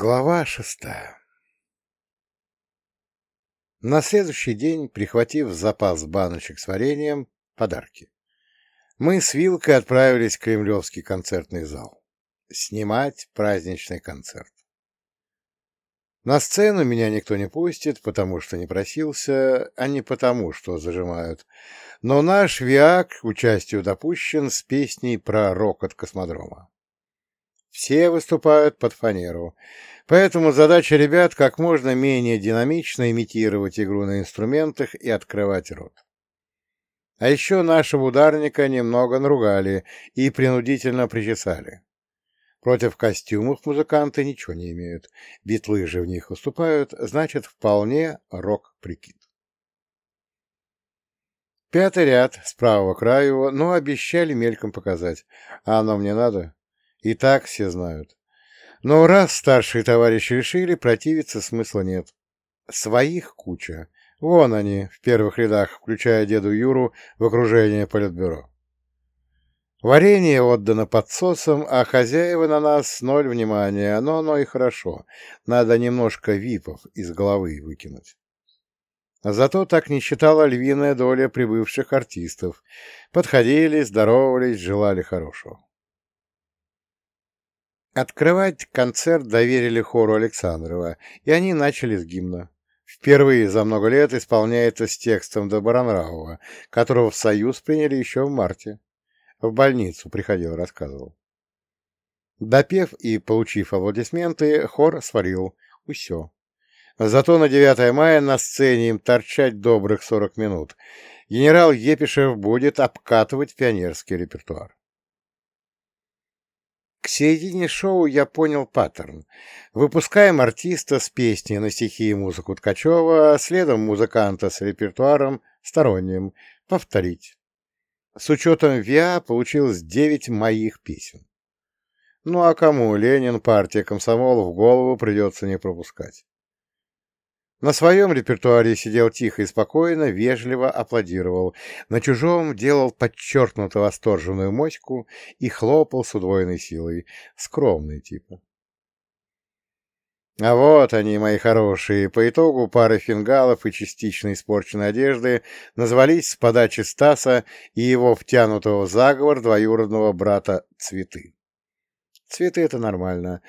Глава шестая На следующий день, прихватив запас баночек с вареньем, подарки, мы с Вилкой отправились в Кремлевский концертный зал. Снимать праздничный концерт. На сцену меня никто не пустит, потому что не просился, а не потому, что зажимают. Но наш ВИАК участию допущен с песней про рокот космодрома. Все выступают под фанеру, поэтому задача ребят как можно менее динамично имитировать игру на инструментах и открывать рот. А еще нашего ударника немного наругали и принудительно причесали. Против костюмов музыканты ничего не имеют, битлы же в них выступают, значит, вполне рок-прикид. Пятый ряд, с правого его, но обещали мельком показать. А оно мне надо? И так все знают. Но раз старшие товарищи решили, противиться смысла нет. Своих куча. Вон они, в первых рядах, включая деду Юру в окружение политбюро. Варенье отдано подсосам, а хозяева на нас ноль внимания, но оно и хорошо. Надо немножко випов из головы выкинуть. Зато так не считала львиная доля прибывших артистов. Подходили, здоровались, желали хорошего. Открывать концерт доверили хору Александрова, и они начали с гимна. Впервые за много лет исполняется с текстом Добронравова, которого в Союз приняли еще в марте. В больницу приходил, рассказывал. Допев и получив аплодисменты, хор сварил. Усё. Зато на 9 мая на сцене им торчать добрых 40 минут. Генерал Епишев будет обкатывать пионерский репертуар. К середине шоу я понял паттерн. Выпускаем артиста с песней на стихи и музыку Ткачева, следом музыканта с репертуаром сторонним. Повторить. С учетом ВИА получилось девять моих песен. Ну а кому Ленин, партия, комсомол в голову придется не пропускать. На своем репертуаре сидел тихо и спокойно, вежливо аплодировал, на чужом делал подчеркнуто восторженную моську и хлопал с удвоенной силой, скромный типа. А вот они, мои хорошие, по итогу пары фингалов и частично испорченной одежды назвались с подачи Стаса и его втянутого в заговор двоюродного брата Цветы. Цветы — это нормально.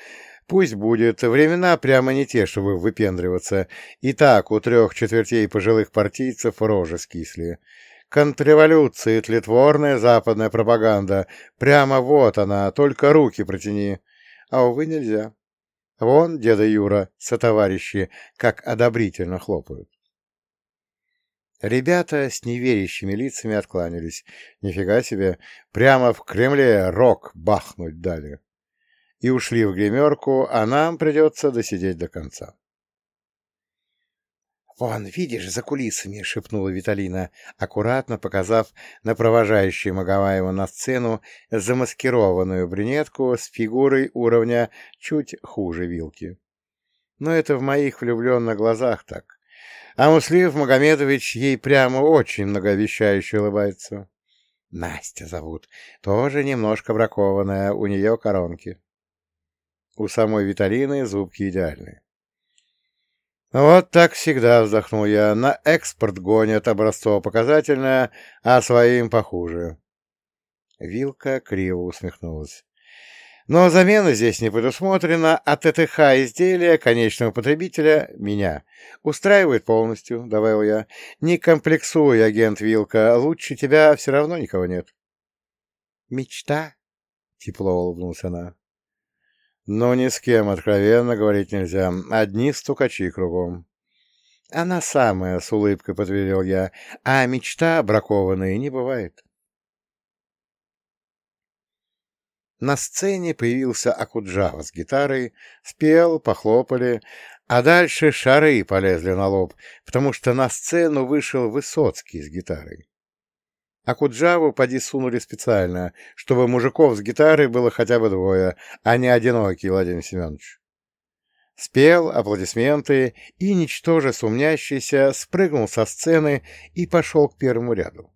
Пусть будет. Времена прямо не те, чтобы выпендриваться. И так у трех четвертей пожилых партийцев рожи скисли. Контрреволюция, тлетворная западная пропаганда. Прямо вот она, только руки протяни. А, увы, нельзя. Вон деда Юра со товарищи как одобрительно хлопают. Ребята с неверящими лицами откланялись. Нифига себе, прямо в Кремле рок бахнуть дали и ушли в гримерку, а нам придется досидеть до конца. «Вон, видишь, за кулисами!» — шепнула Виталина, аккуратно показав на провожающую Маговаева на сцену замаскированную брюнетку с фигурой уровня чуть хуже вилки. Но это в моих влюбленных глазах так. А Муслив Магомедович ей прямо очень многообещающе улыбается. Настя зовут, тоже немножко бракованная, у нее коронки. У самой Виталины зубки идеальные. Вот так всегда, вздохнул я. На экспорт гонят образцово-показательное, а своим похуже. Вилка криво усмехнулась. Но замена здесь не предусмотрена, а ТТХ изделия конечного потребителя, меня, устраивает полностью, добавил я. Не комплексуй, агент Вилка, лучше тебя все равно никого нет. Мечта? Тепло улыбнулась она. Но ни с кем откровенно говорить нельзя. Одни стукачи кругом. Она самая, с улыбкой подтвердил я, а мечта бракованной не бывает. На сцене появился Акуджава с гитарой, спел, похлопали, а дальше шары полезли на лоб, потому что на сцену вышел Высоцкий с гитарой. А Куджаву поди сунули специально, чтобы мужиков с гитарой было хотя бы двое, а не одинокий Владимир Семенович. Спел, аплодисменты, и, ничтоже сумнящийся, спрыгнул со сцены и пошел к первому ряду.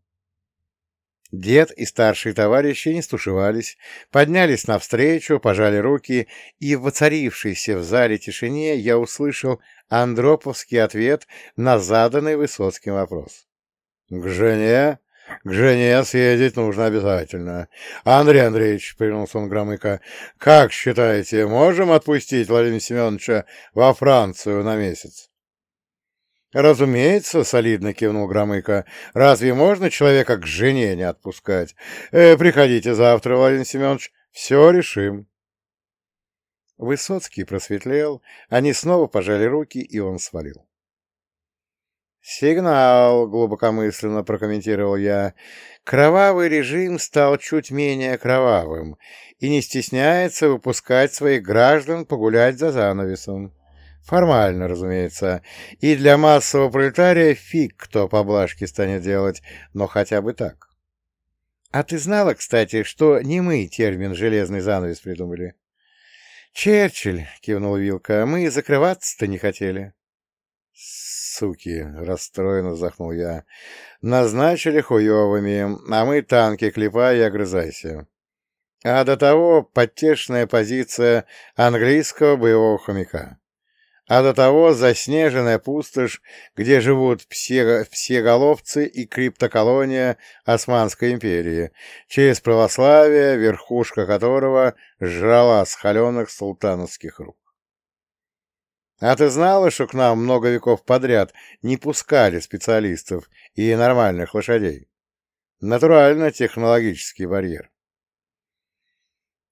Дед и старшие товарищи не стушевались, поднялись навстречу, пожали руки, и в воцарившейся в зале тишине я услышал андроповский ответ на заданный Высоцким вопрос. — К жене? К жене съездить нужно обязательно. Андрей Андреевич, — принулся он Громыко, — как считаете, можем отпустить Владимира Семеновича во Францию на месяц? «Разумеется», — солидно кивнул Громыко. «Разве можно человека к жене не отпускать? Э, приходите завтра, Владимир Семенович, все решим». Высоцкий просветлел, они снова пожали руки, и он свалил. «Сигнал», — глубокомысленно прокомментировал я. «Кровавый режим стал чуть менее кровавым и не стесняется выпускать своих граждан погулять за занавесом». Формально, разумеется. И для массового пролетария фиг кто поблажки станет делать, но хотя бы так. А ты знала, кстати, что не мы термин «железный занавес» придумали? Черчилль, — кивнул Вилка, — мы закрываться-то не хотели. Суки, расстроенно вздохнул я. Назначили хуевыми, а мы танки клепай и огрызайся. А до того подтешная позиция английского боевого хомяка а до того заснеженная пустошь, где живут все, всеголовцы и криптоколония Османской империи, через православие, верхушка которого жрала с холеных султановских рук. А ты знала, что к нам много веков подряд не пускали специалистов и нормальных лошадей? Натурально технологический барьер.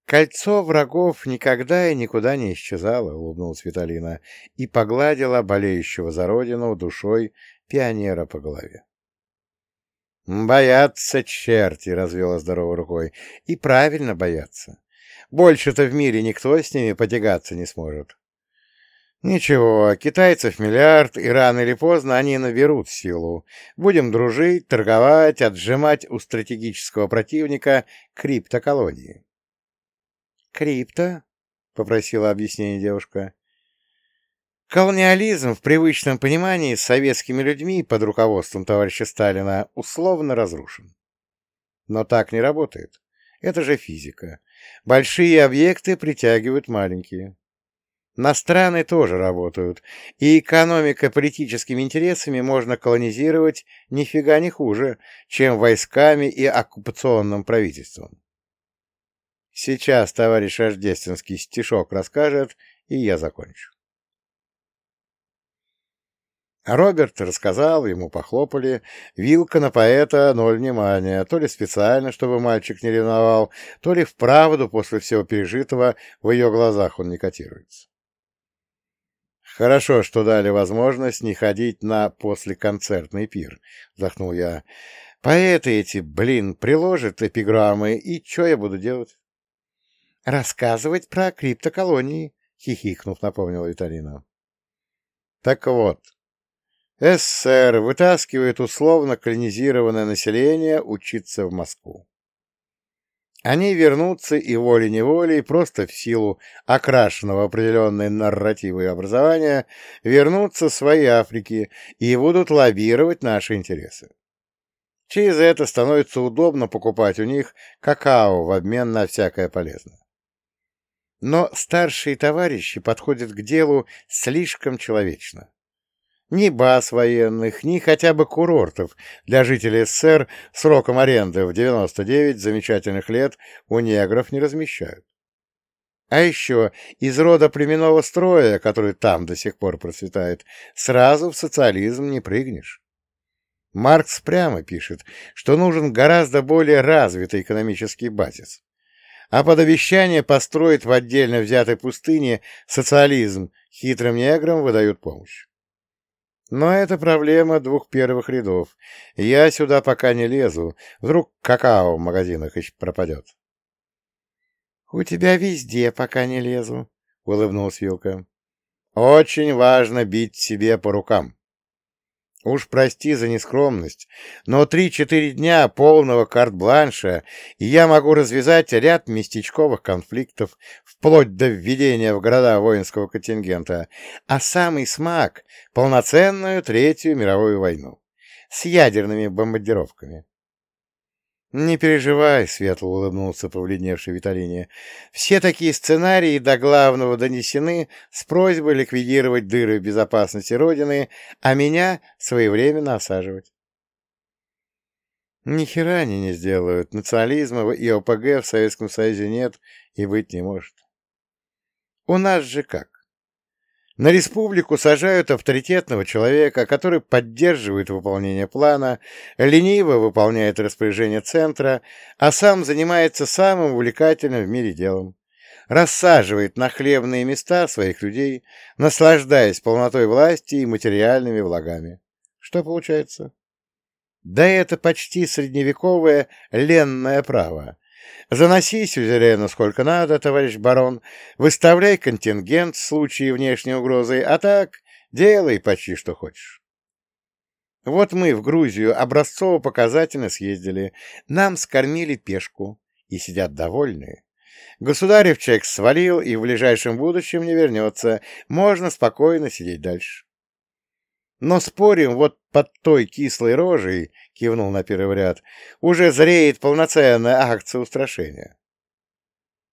«Кольцо врагов никогда и никуда не исчезало», — улыбнулась Виталина и погладила болеющего за родину душой пионера по голове. «Боятся черти», — развела здоровой рукой, — «и правильно боятся. Больше-то в мире никто с ними потягаться не сможет». «Ничего, китайцев миллиард, и рано или поздно они наберут силу. Будем дружить, торговать, отжимать у стратегического противника криптоколонии». «Крипто?» — попросила объяснение девушка. Колониализм в привычном понимании с советскими людьми под руководством товарища Сталина условно разрушен. Но так не работает. Это же физика. Большие объекты притягивают маленькие. На страны тоже работают, и экономика политическими интересами можно колонизировать нифига не хуже, чем войсками и оккупационным правительством. Сейчас товарищ Рождественский стишок расскажет, и я закончу. Роберт рассказал, ему похлопали. Вилка на поэта ноль внимания, то ли специально, чтобы мальчик не ревновал, то ли вправду после всего пережитого в ее глазах он не котируется. «Хорошо, что дали возможность не ходить на послеконцертный пир», — вздохнул я. «Поэты эти, блин, приложат эпиграммы, и что я буду делать?» рассказывать про криптоколонии, — хихикнув, напомнил Виталина. Так вот, СССР вытаскивает условно колонизированное население учиться в Москву. Они вернутся и волей-неволей, просто в силу окрашенного определенной нарративы образования, вернутся в свои Африки и будут лоббировать наши интересы. Через это становится удобно покупать у них какао в обмен на всякое полезное. Но старшие товарищи подходят к делу слишком человечно. Ни баз военных, ни хотя бы курортов для жителей СССР сроком аренды в 99 замечательных лет у негров не размещают. А еще из рода племенного строя, который там до сих пор процветает, сразу в социализм не прыгнешь. Маркс прямо пишет, что нужен гораздо более развитый экономический базис а под обещание построить в отдельно взятой пустыне социализм хитрым неграм выдают помощь. Но это проблема двух первых рядов. Я сюда пока не лезу. Вдруг какао в магазинах пропадет. — У тебя везде пока не лезу, — улыбнулась Вилка. — Очень важно бить себе по рукам. Уж прости за нескромность, но три-четыре дня полного карт-бланша, и я могу развязать ряд местечковых конфликтов, вплоть до введения в города воинского контингента, а самый смак — полноценную Третью мировую войну с ядерными бомбардировками. Не переживай, — светло улыбнулся побледневший Виталине. Все такие сценарии до главного донесены с просьбой ликвидировать дыры в безопасности Родины, а меня своевременно осаживать. Ни хера они не сделают. Национализма и ОПГ в Советском Союзе нет и быть не может. У нас же как? На республику сажают авторитетного человека, который поддерживает выполнение плана, лениво выполняет распоряжение центра, а сам занимается самым увлекательным в мире делом. Рассаживает на хлебные места своих людей, наслаждаясь полнотой власти и материальными благами. Что получается? Да это почти средневековое ленное право. Заноси сюзерену сколько надо, товарищ барон, выставляй контингент в случае внешней угрозы, а так делай почти что хочешь. Вот мы в Грузию образцово-показательно съездили, нам скормили пешку и сидят довольные. Государев человек свалил и в ближайшем будущем не вернется, можно спокойно сидеть дальше. Но спорим, вот под той кислой рожей, — кивнул на первый ряд, — уже зреет полноценная акция устрашения.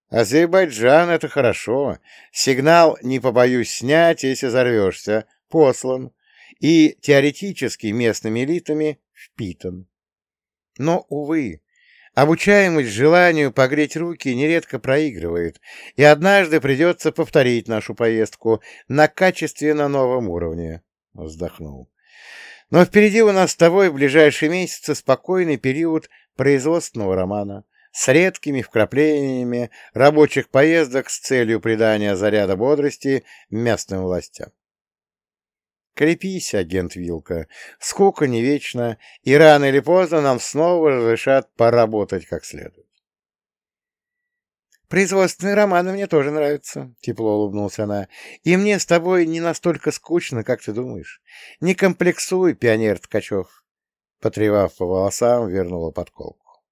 Азербайджан — это хорошо. Сигнал «не побоюсь снять, если взорвешься» послан и теоретически местными элитами впитан. Но, увы, обучаемость желанию погреть руки нередко проигрывает, и однажды придется повторить нашу поездку на качественно новом уровне. Вздохнул. Но впереди у нас с тобой в ближайшие месяцы спокойный период производственного романа с редкими вкраплениями рабочих поездок с целью придания заряда бодрости местным властям. Крепись, агент Вилка, скука не вечна, и рано или поздно нам снова разрешат поработать как следует. «Производственные романы мне тоже нравятся», — тепло улыбнулась она. «И мне с тобой не настолько скучно, как ты думаешь. Не комплексуй, пионер Ткачев». Потревав по волосам, вернула подколку.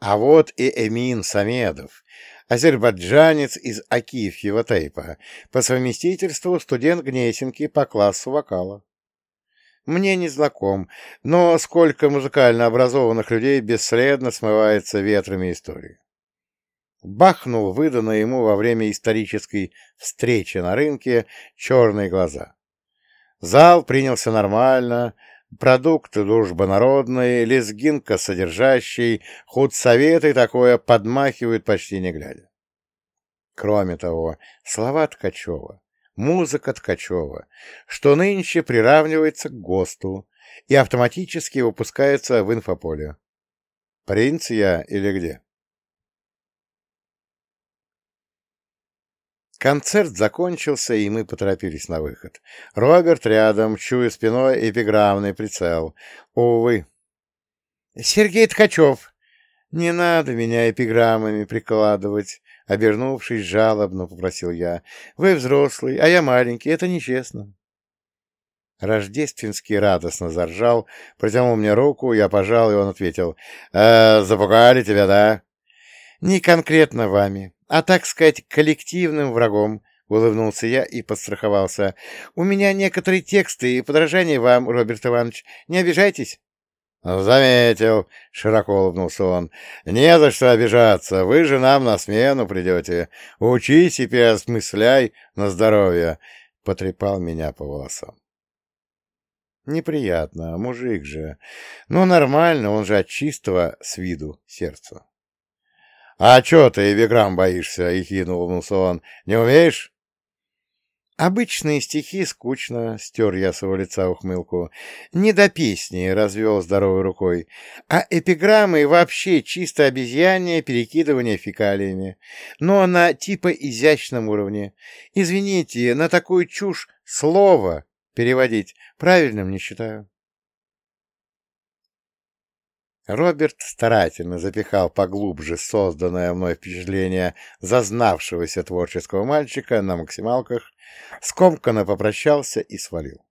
А вот и Эмин Самедов, азербайджанец из Акиевьева тейпа, по совместительству студент Гнесинки по классу вокала мне не знаком, но сколько музыкально образованных людей бесследно смывается ветрами истории. Бахнул выданное ему во время исторической встречи на рынке черные глаза. Зал принялся нормально, продукты дружба народной, лезгинка содержащий, худсоветы такое подмахивают почти не глядя. Кроме того, слова Ткачева музыка Ткачева, что нынче приравнивается к ГОСТу и автоматически выпускается в инфополе. Принц я или где? Концерт закончился, и мы поторопились на выход. Роберт рядом, чуя спиной эпиграммный прицел. Увы. «Сергей Ткачев!» «Не надо меня эпиграммами прикладывать. Обернувшись жалобно, попросил я. «Вы взрослый, а я маленький. Это нечестно». Рождественский радостно заржал, протянул мне руку, я пожал, и он ответил. «Э, «Запугали тебя, да?» «Не конкретно вами, а, так сказать, коллективным врагом», — улыбнулся я и подстраховался. «У меня некоторые тексты и подражания вам, Роберт Иванович. Не обижайтесь». «Заметил», — широко улыбнулся он. «Не за что обижаться. Вы же нам на смену придете. Учись и переосмысляй на здоровье», — потрепал меня по волосам. «Неприятно, мужик же. Ну, нормально, он же от чистого с виду сердца». «А чё ты, Эвиграм, боишься?» — ехидно улыбнулся он. «Не умеешь?» Обычные стихи скучно, стер я с его лица ухмылку. Не до песни, развел здоровой рукой. А эпиграммы вообще чисто обезьяние перекидывание фекалиями. Но на типа изящном уровне. Извините, на такую чушь слово переводить правильным не считаю. Роберт старательно запихал поглубже созданное мной впечатление зазнавшегося творческого мальчика на максималках, скомканно попрощался и свалил.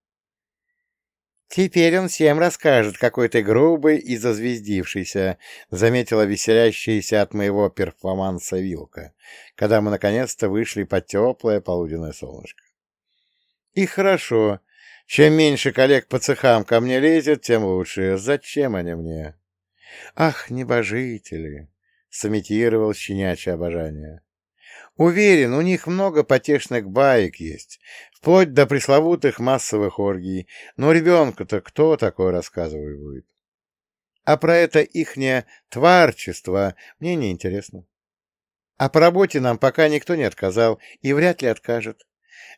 «Теперь он всем расскажет, какой ты грубый и зазвездившийся», — заметила веселящаяся от моего перформанса Вилка, когда мы наконец-то вышли под теплое полуденное солнышко. «И хорошо. Чем меньше коллег по цехам ко мне лезет, тем лучше. Зачем они мне? Ах, небожители! — сымитировал щенячье обожание. Уверен, у них много потешных баек есть, вплоть до пресловутых массовых оргий, но ребенку-то кто такое рассказывать будет? А про это ихнее творчество мне не интересно. А по работе нам пока никто не отказал и вряд ли откажет.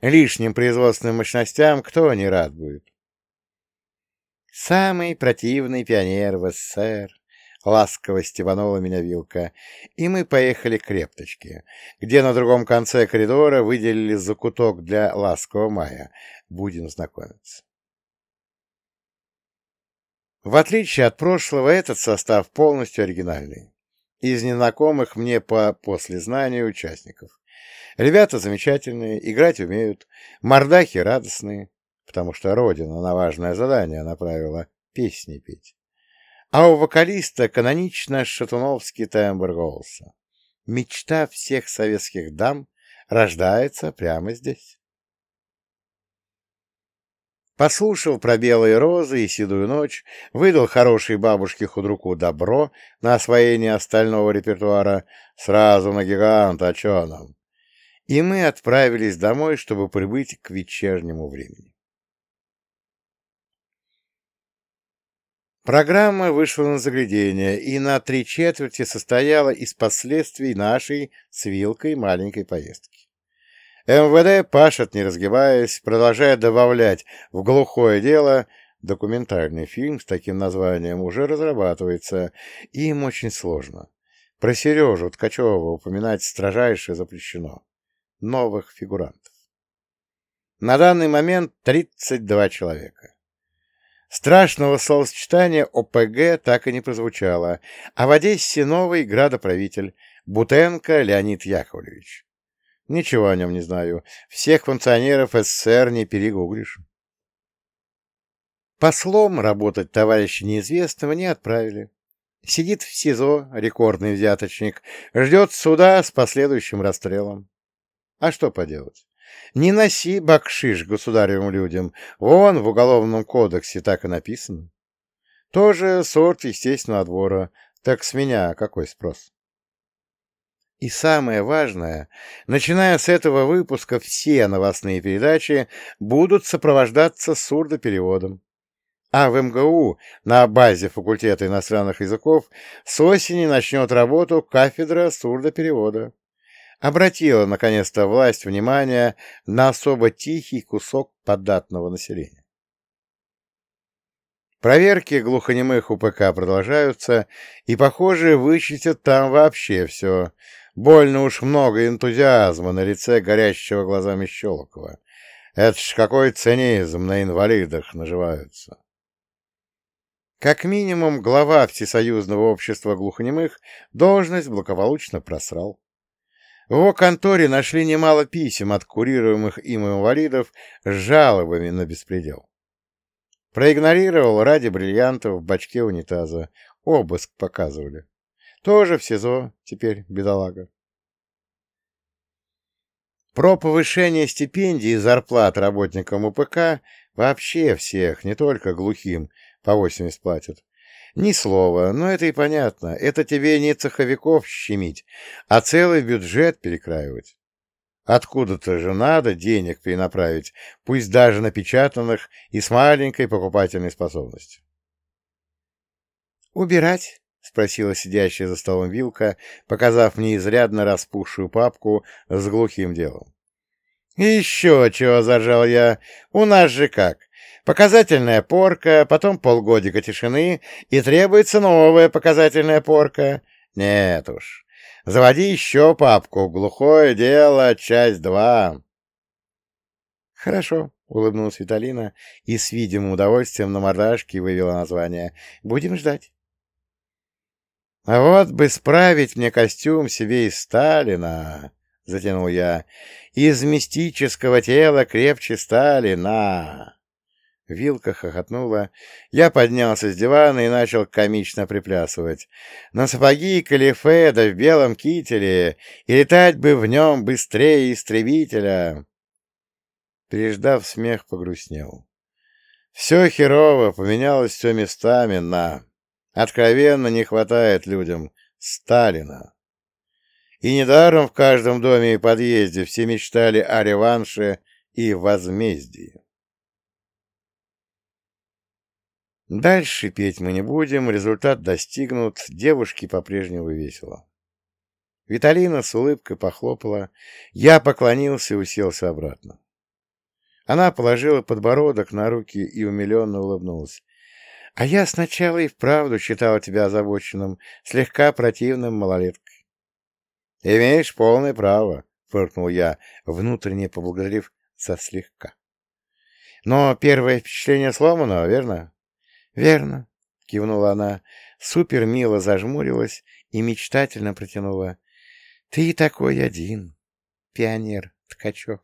Лишним производственным мощностям кто не рад будет? Самый противный пионер в СССР. Ласково стебанула меня вилка, и мы поехали к Репточке, где на другом конце коридора выделили закуток для ласкового мая. Будем знакомиться. В отличие от прошлого, этот состав полностью оригинальный. Из незнакомых мне по послезнанию участников. Ребята замечательные, играть умеют, мордахи радостные, потому что Родина на важное задание направила песни петь. А у вокалиста канонично шатуновский тембр голоса. Мечта всех советских дам рождается прямо здесь. Послушал про белые розы и седую ночь, выдал хорошей бабушке худруку добро на освоение остального репертуара сразу на гиганта, а чё нам? И мы отправились домой, чтобы прибыть к вечернему времени. Программа вышла на заглядение и на три четверти состояла из последствий нашей с Вилкой маленькой поездки. МВД пашет, не разгибаясь, продолжая добавлять в глухое дело документальный фильм с таким названием уже разрабатывается, и им очень сложно. Про Сережу Ткачева упоминать строжайше запрещено. Новых фигурантов. На данный момент 32 человека. Страшного словосочетания ОПГ так и не прозвучало, а в Одессе новый градоправитель Бутенко Леонид Яковлевич. Ничего о нем не знаю. Всех функционеров СССР не перегуглишь. Послом работать товарища неизвестного не отправили. Сидит в СИЗО, рекордный взяточник, ждет суда с последующим расстрелом. А что поделать? Не носи бакшиш государевым людям. Вон в Уголовном кодексе так и написано. Тоже сорт естественного отбора. Так с меня какой спрос? И самое важное, начиная с этого выпуска, все новостные передачи будут сопровождаться сурдопереводом. А в МГУ на базе факультета иностранных языков с осени начнет работу кафедра сурдоперевода обратила наконец-то власть внимание на особо тихий кусок податного населения. Проверки глухонемых УПК продолжаются, и, похоже, вычистят там вообще все. Больно уж много энтузиазма на лице горящего глазами Щелокова. Это ж какой цинизм на инвалидах наживаются. Как минимум, глава Всесоюзного общества глухонемых должность благополучно просрал. В его конторе нашли немало писем от курируемых им инвалидов с жалобами на беспредел. Проигнорировал ради бриллиантов в бачке унитаза. Обыск показывали. Тоже в СИЗО теперь бедолага. Про повышение стипендий и зарплат работникам УПК вообще всех, не только глухим, по 80 платят. Ни слова, но это и понятно. Это тебе не цеховиков щемить, а целый бюджет перекраивать. Откуда-то же надо денег перенаправить, пусть даже напечатанных и с маленькой покупательной способностью. «Убирать?» — спросила сидящая за столом Вилка, показав мне изрядно распухшую папку с глухим делом. «Еще чего!» — зажал я. «У нас же как? Показательная порка, потом полгодика тишины, и требуется новая показательная порка. Нет уж. Заводи еще папку. Глухое дело, часть два. Хорошо, улыбнулась Виталина и с видимым удовольствием на мордашке вывела название. Будем ждать. А вот бы справить мне костюм себе из Сталина, затянул я. Из мистического тела крепче Сталина. Вилка хохотнула. Я поднялся с дивана и начал комично приплясывать. На сапоги калифе, да в белом кителе, и летать бы в нем быстрее истребителя. Переждав смех, погрустнел. Все херово, поменялось все местами на... Откровенно не хватает людям Сталина. И недаром в каждом доме и подъезде все мечтали о реванше и возмездии. Дальше петь мы не будем, результат достигнут, девушке по-прежнему весело. Виталина с улыбкой похлопала, я поклонился и уселся обратно. Она положила подбородок на руки и умиленно улыбнулась. — А я сначала и вправду считала тебя озабоченным, слегка противным малолеткой. — Имеешь полное право, — фыркнул я, внутренне поблагодарив за слегка. — Но первое впечатление сломано, верно? — Верно, — кивнула она, супер мило зажмурилась и мечтательно протянула. — Ты такой один, пионер Ткачев.